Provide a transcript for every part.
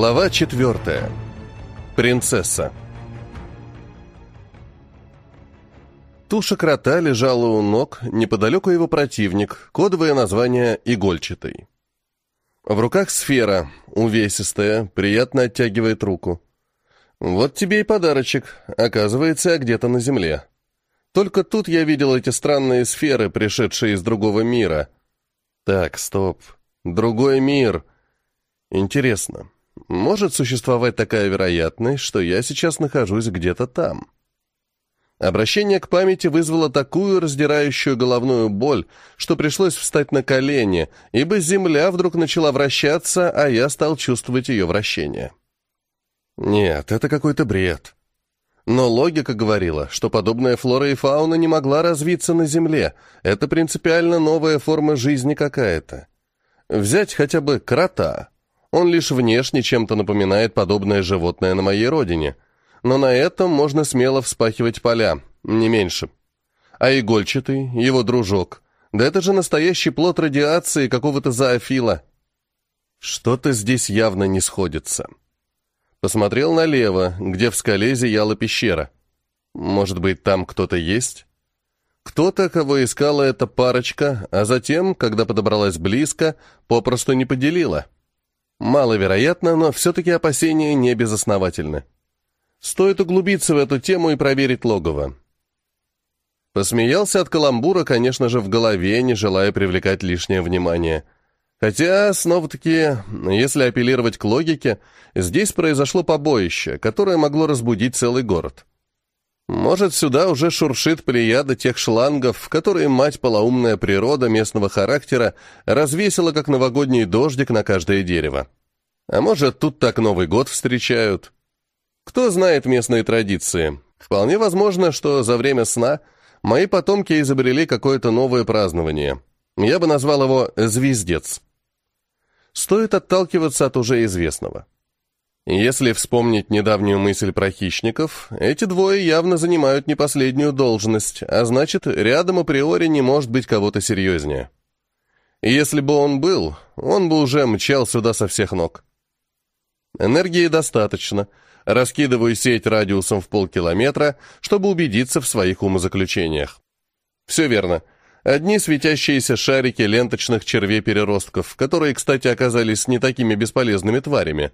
Глава четвертая. Принцесса. Туша крота лежала у ног, неподалеку его противник, кодовое название «Игольчатый». В руках сфера, увесистая, приятно оттягивает руку. Вот тебе и подарочек, оказывается, где-то на земле. Только тут я видел эти странные сферы, пришедшие из другого мира. Так, стоп. Другой мир. Интересно, может существовать такая вероятность, что я сейчас нахожусь где-то там? Обращение к памяти вызвало такую раздирающую головную боль, что пришлось встать на колени, ибо земля вдруг начала вращаться, а я стал чувствовать ее вращение. Нет, это какой-то бред. Но логика говорила, что подобная флора и фауна не могла развиться на Земле. Это принципиально новая форма жизни какая-то. Взять хотя бы крота. Он лишь внешне чем-то напоминает подобное животное на моей родине – но на этом можно смело вспахивать поля, не меньше. А игольчатый, его дружок, да это же настоящий плод радиации какого-то зоофила. Что-то здесь явно не сходится. Посмотрел налево, где в скале зияла пещера. Может быть, там кто-то есть? Кто-то, кого искала эта парочка, а затем, когда подобралась близко, попросту не поделила. Маловероятно, но все-таки опасения не безосновательны. Стоит углубиться в эту тему и проверить логово. Посмеялся от каламбура, конечно же, в голове, не желая привлекать лишнее внимание. Хотя, снова-таки, если апеллировать к логике, здесь произошло побоище, которое могло разбудить целый город. Может, сюда уже шуршит плеяда тех шлангов, которые мать полоумная природа местного характера развесила, как новогодний дождик на каждое дерево. А может, тут так Новый год встречают. Кто знает местные традиции? Вполне возможно, что за время сна мои потомки изобрели какое-то новое празднование. Я бы назвал его «звездец». Стоит отталкиваться от уже известного. Если вспомнить недавнюю мысль про хищников, эти двое явно занимают не последнюю должность, а значит, рядом априори не может быть кого-то серьезнее. если бы он был, он бы уже мчал сюда со всех ног. Энергии достаточно — Раскидываю сеть радиусом в полкилометра, чтобы убедиться в своих умозаключениях. Все верно. Одни светящиеся шарики ленточных червей-переростков, которые, кстати, оказались не такими бесполезными тварями.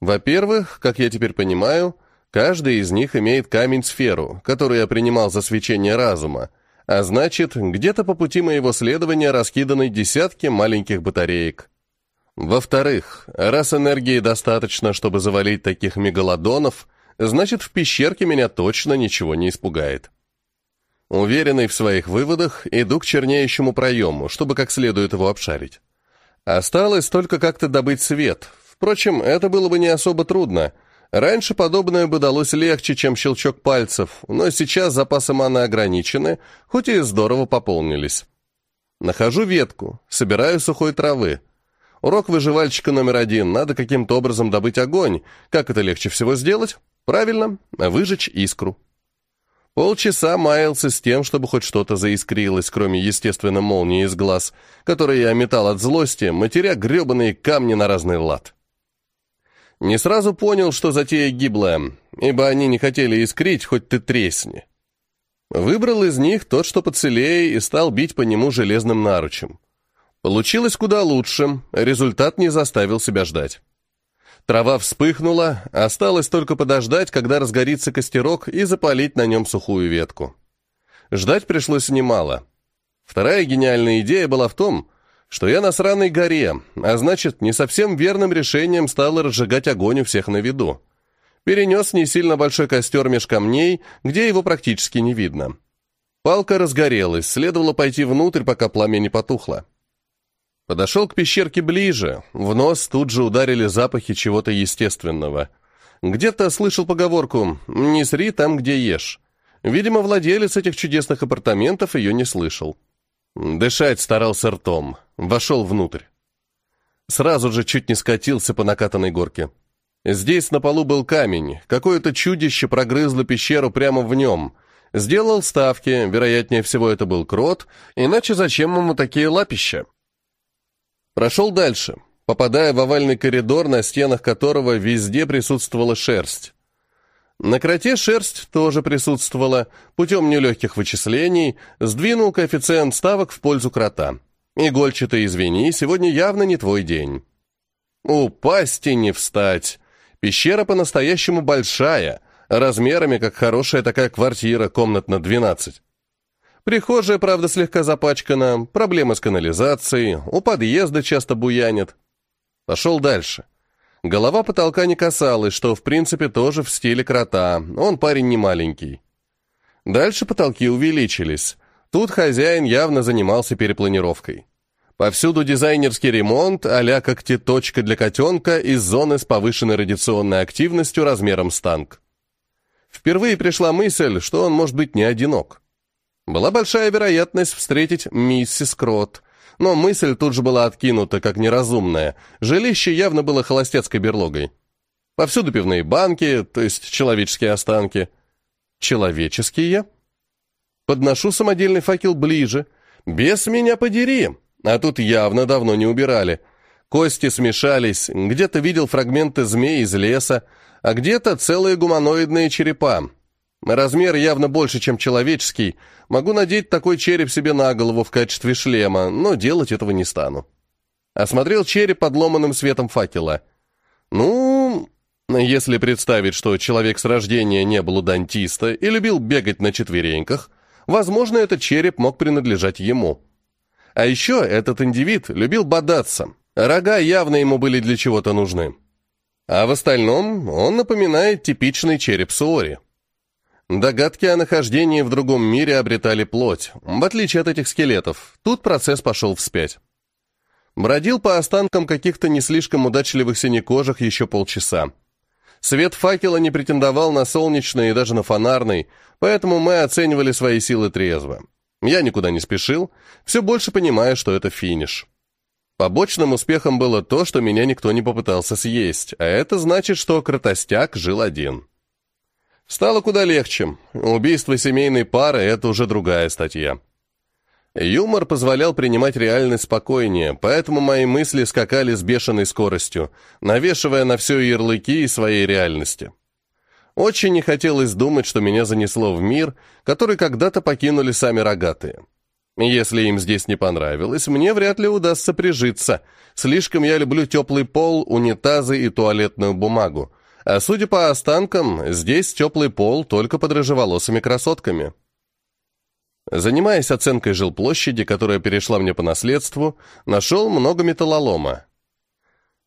Во-первых, как я теперь понимаю, каждый из них имеет камень-сферу, который я принимал за свечение разума, а значит, где-то по пути моего следования раскиданы десятки маленьких батареек. Во-вторых, раз энергии достаточно, чтобы завалить таких мегалодонов, значит, в пещерке меня точно ничего не испугает. Уверенный в своих выводах, иду к чернеющему проему, чтобы как следует его обшарить. Осталось только как-то добыть свет. Впрочем, это было бы не особо трудно. Раньше подобное бы далось легче, чем щелчок пальцев, но сейчас запасы маны ограничены, хоть и здорово пополнились. Нахожу ветку, собираю сухой травы, Урок выживальщика номер один. Надо каким-то образом добыть огонь. Как это легче всего сделать? Правильно, выжечь искру. Полчаса маялся с тем, чтобы хоть что-то заискрилось, кроме, естественно, молнии из глаз, которые я метал от злости, матеря гребаные камни на разный лад. Не сразу понял, что затея гиблая, ибо они не хотели искрить, хоть ты тресни. Выбрал из них тот, что поцелее, и стал бить по нему железным наручем. Получилось куда лучше, результат не заставил себя ждать. Трава вспыхнула, осталось только подождать, когда разгорится костерок и запалить на нем сухую ветку. Ждать пришлось немало. Вторая гениальная идея была в том, что я на сраной горе, а значит, не совсем верным решением стало разжигать огонь у всех на виду. Перенес не сильно большой костер меж камней, где его практически не видно. Палка разгорелась, следовало пойти внутрь, пока пламя не потухло. Подошел к пещерке ближе, в нос тут же ударили запахи чего-то естественного. Где-то слышал поговорку «не сри там, где ешь». Видимо, владелец этих чудесных апартаментов ее не слышал. Дышать старался ртом, вошел внутрь. Сразу же чуть не скатился по накатанной горке. Здесь на полу был камень, какое-то чудище прогрызло пещеру прямо в нем. Сделал ставки, вероятнее всего это был крот, иначе зачем ему такие лапища? Прошел дальше. попадая в овальный коридор, на стенах которого везде присутствовала шерсть. На кроте шерсть тоже присутствовала, путем нелегких вычислений, сдвинул коэффициент ставок в пользу крота. Игольчатый, извини, сегодня явно не твой день. Упасть и не встать. Пещера по-настоящему большая, размерами как хорошая такая квартира, комнат на 12. Прихожая, правда, слегка запачкана, проблемы с канализацией, у подъезда часто буянит. Пошел дальше. Голова потолка не касалась, что, в принципе, тоже в стиле крота, он парень не маленький. Дальше потолки увеличились. Тут хозяин явно занимался перепланировкой. Повсюду дизайнерский ремонт, а-ля когтеточка для котенка из зоны с повышенной радиационной активностью размером с танк. Впервые пришла мысль, что он может быть не одинок. Была большая вероятность встретить миссис Крот, но мысль тут же была откинута, как неразумная. Жилище явно было холостяцкой берлогой. Повсюду пивные банки, то есть человеческие останки. Человеческие? Подношу самодельный факел ближе. Без меня подери! А тут явно давно не убирали. Кости смешались, где-то видел фрагменты змей из леса, а где-то целые гуманоидные черепа. Размер явно больше, чем человеческий. Могу надеть такой череп себе на голову в качестве шлема, но делать этого не стану. Осмотрел череп под ломаным светом факела. Ну, если представить, что человек с рождения не был у дантиста и любил бегать на четвереньках, возможно, этот череп мог принадлежать ему. А еще этот индивид любил бодаться. Рога явно ему были для чего-то нужны. А в остальном он напоминает типичный череп Суори. Догадки о нахождении в другом мире обретали плоть, в отличие от этих скелетов. Тут процесс пошел вспять. Бродил по останкам каких-то не слишком удачливых синекожих еще полчаса. Свет факела не претендовал на солнечный и даже на фонарный, поэтому мы оценивали свои силы трезво. Я никуда не спешил, все больше понимая, что это финиш. Побочным успехом было то, что меня никто не попытался съесть, а это значит, что Кротостяк жил один. Стало куда легче. Убийство семейной пары — это уже другая статья. Юмор позволял принимать реальность спокойнее, поэтому мои мысли скакали с бешеной скоростью, навешивая на все ярлыки своей реальности. Очень не хотелось думать, что меня занесло в мир, который когда-то покинули сами рогатые. Если им здесь не понравилось, мне вряд ли удастся прижиться. Слишком я люблю теплый пол, унитазы и туалетную бумагу. А судя по останкам, здесь теплый пол только под рыжеволосыми красотками. Занимаясь оценкой жилплощади, которая перешла мне по наследству, нашел много металлолома.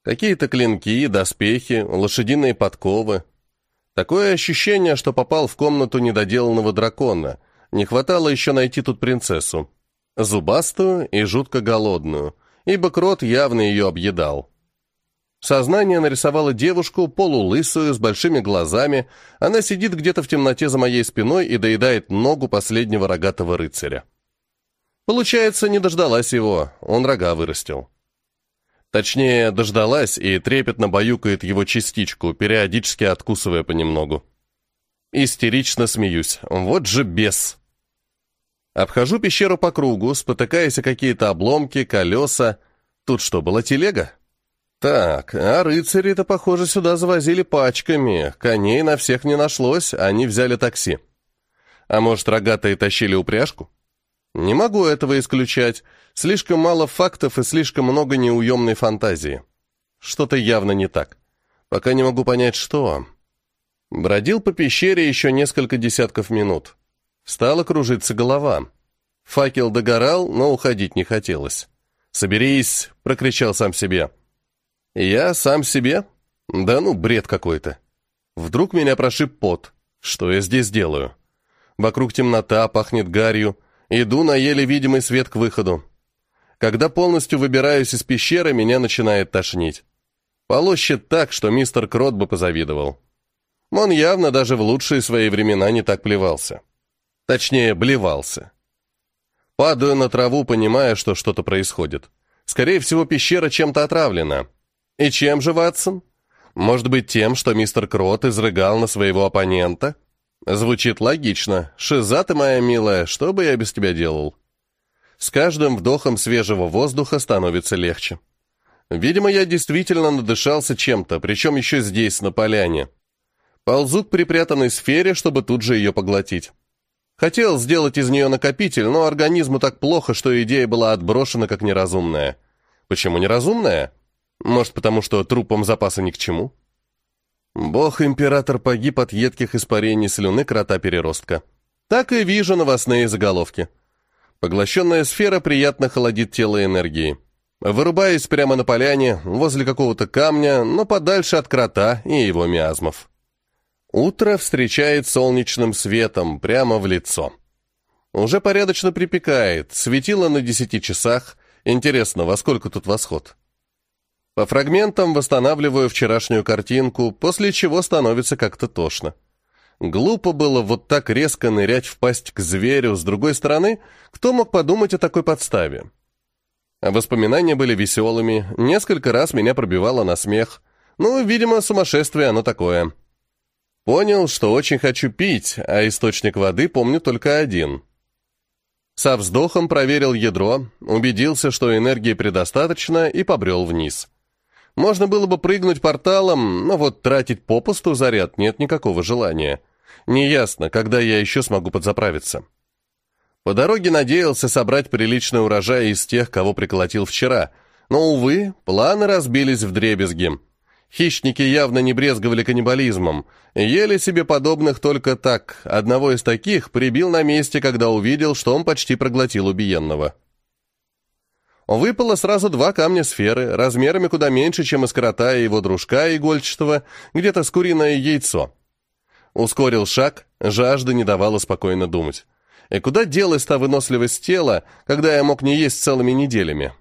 Какие-то клинки, доспехи, лошадиные подковы. Такое ощущение, что попал в комнату недоделанного дракона. Не хватало еще найти тут принцессу. Зубастую и жутко голодную, ибо крот явно ее объедал. Сознание нарисовало девушку, полулысую, с большими глазами. Она сидит где-то в темноте за моей спиной и доедает ногу последнего рогатого рыцаря. Получается, не дождалась его, он рога вырастил. Точнее, дождалась и трепетно баюкает его частичку, периодически откусывая понемногу. Истерично смеюсь. Вот же бес. Обхожу пещеру по кругу, спотыкаясь о какие-то обломки, колеса. Тут что, была телега? Так, а рыцари-то, похоже, сюда завозили пачками. Коней на всех не нашлось, они взяли такси. А может, рогатые тащили упряжку? Не могу этого исключать. Слишком мало фактов и слишком много неуемной фантазии. Что-то явно не так. Пока не могу понять, что. Бродил по пещере еще несколько десятков минут. Стала кружиться голова. Факел догорал, но уходить не хотелось. «Соберись!» — прокричал сам себе. «Я сам себе? Да ну, бред какой-то. Вдруг меня прошиб пот. Что я здесь делаю? Вокруг темнота, пахнет гарью. Иду на еле видимый свет к выходу. Когда полностью выбираюсь из пещеры, меня начинает тошнить. Полощет так, что мистер Крот бы позавидовал. Он явно даже в лучшие свои времена не так плевался. Точнее, блевался. Падаю на траву, понимая, что что-то происходит. Скорее всего, пещера чем-то отравлена. И чем же, Ватсон? Может быть, тем, что мистер Крот изрыгал на своего оппонента? Звучит логично. Шиза ты, моя милая, что бы я без тебя делал? С каждым вдохом свежего воздуха становится легче. Видимо, я действительно надышался чем-то, причем еще здесь, на поляне. Ползу к припрятанной сфере, чтобы тут же ее поглотить. Хотел сделать из нее накопитель, но организму так плохо, что идея была отброшена как неразумная. Почему неразумная? Может, потому что трупам запаса ни к чему? Бог-император погиб от едких испарений слюны крота-переростка. Так и вижу новостные заголовки. Поглощенная сфера приятно холодит тело энергии. Вырубаясь прямо на поляне, возле какого-то камня, но подальше от крота и его миазмов. Утро встречает солнечным светом прямо в лицо. Уже порядочно припекает, светило на десяти часах. Интересно, во сколько тут восход? По фрагментам восстанавливаю вчерашнюю картинку, после чего становится как-то тошно. Глупо было вот так резко нырять в пасть к зверю, с другой стороны, кто мог подумать о такой подставе? Воспоминания были веселыми, несколько раз меня пробивало на смех. Ну, видимо, сумасшествие оно такое. Понял, что очень хочу пить, а источник воды помню только один. Со вздохом проверил ядро, убедился, что энергии предостаточно, и побрел вниз. Можно было бы прыгнуть порталом, но вот тратить попусту заряд нет никакого желания. Неясно, когда я еще смогу подзаправиться. По дороге надеялся собрать приличный урожай из тех, кого приколотил вчера, но, увы, планы разбились в дребезги. Хищники явно не брезговали каннибализмом, ели себе подобных только так. Одного из таких прибил на месте, когда увидел, что он почти проглотил убиенного. Выпало сразу два камня сферы, размерами куда меньше, чем из крота и его дружка игольчатого, где-то с куриное яйцо. Ускорил шаг, жажда не давала спокойно думать. И куда делась та выносливость тела, когда я мог не есть целыми неделями?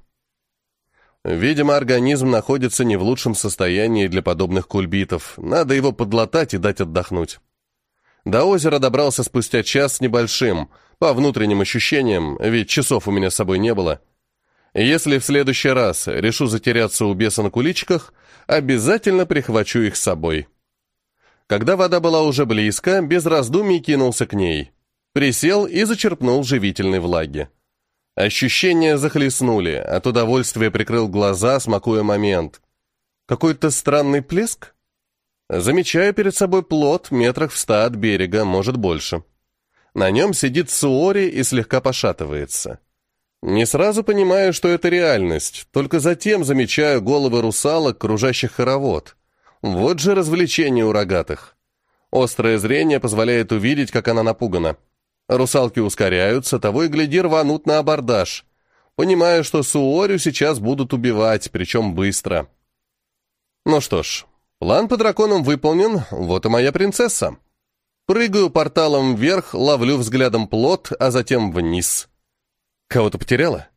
Видимо, организм находится не в лучшем состоянии для подобных кульбитов. Надо его подлатать и дать отдохнуть. До озера добрался спустя час с небольшим, по внутренним ощущениям, ведь часов у меня с собой не было. Если в следующий раз решу затеряться у беса на куличках, обязательно прихвачу их с собой. Когда вода была уже близко, без раздумий кинулся к ней. Присел и зачерпнул живительной влаги. Ощущения захлестнули, от удовольствия прикрыл глаза, смакуя момент. Какой-то странный плеск? Замечаю перед собой плот метрах в ста от берега, может больше. На нем сидит Суори и слегка пошатывается. Не сразу понимаю, что это реальность, только затем замечаю головы русалок, кружащих хоровод. Вот же развлечение у рогатых. Острое зрение позволяет увидеть, как она напугана. Русалки ускоряются, того и гляди рванут на абордаж. Понимаю, что Суорю сейчас будут убивать, причем быстро. Ну что ж, план по драконам выполнен, вот и моя принцесса. Прыгаю порталом вверх, ловлю взглядом плот, а затем вниз. Кого-то потеряла?